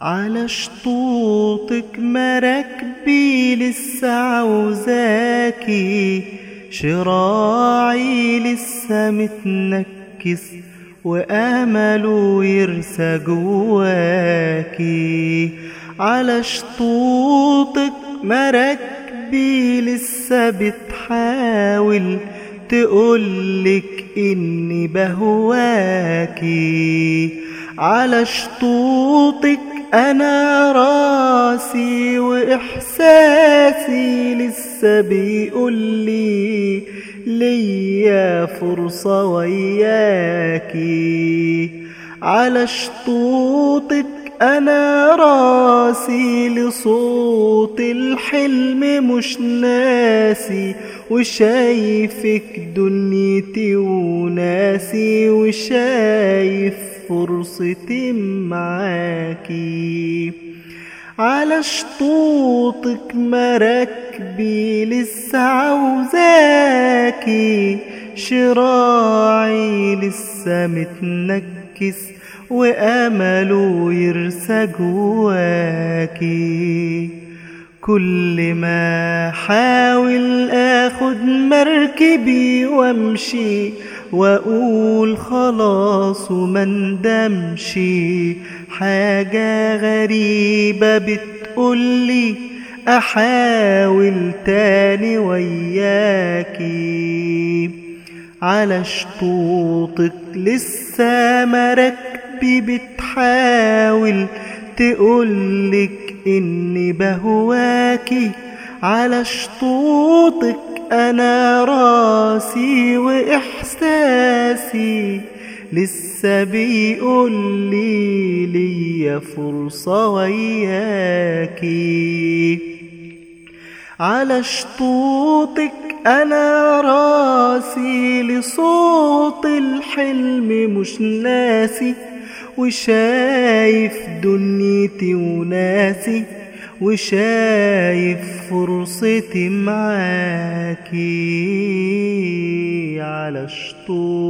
على شطوطك مراكبي لسه عاوزاكي شراعي لسه متنكس وامله يرسى جواكي. على شطوطك مراكبي لسه بتحاول تقولك إني بهواكي. على شطوطك أنا راسي وإحساسي لسه بيقولي ليا فرصة وياكي على شطوطك أنا راسي لصوت الحلم مش ناسي وشايفك دنيتي وناسي وشايف فرصتي معاكي على شطوطك مراكبي لسه عاوزاكي شراعي لسه متنكس وامله يرسى جواكي كل ما حاول اخد مركبي وامشي وأقول خلاص وما ندمشي حاجة غريبة بتقولي أحاول تاني وياكي على شطوطك لسه مراكبي بتحاول تقولك إني بهواكي على شطوطك أنا راسي وإحساسي لسه بيقول لي ليا فرصة وياكي على شطوطك أنا راسي لصوت الحلم مش ناسي. وشايف دنيتي وناسي وشايف فرصتي معاكي على شطوطك